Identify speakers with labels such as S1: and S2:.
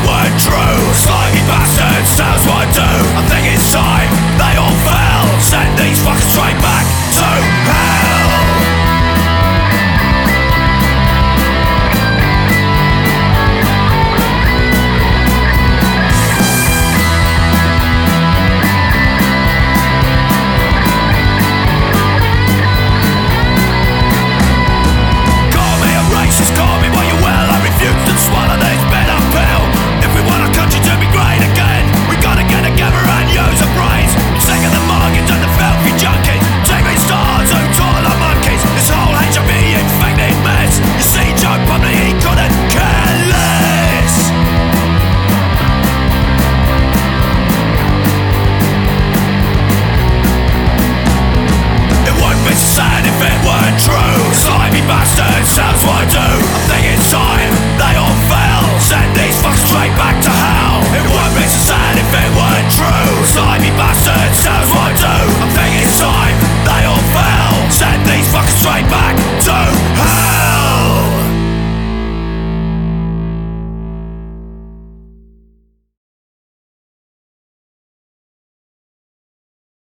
S1: were true. What I do. I think it's time they all fell. These fuckers straight back.